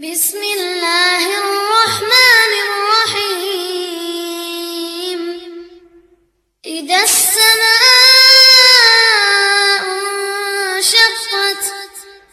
بسم الله الرحمن الرحيم. إذا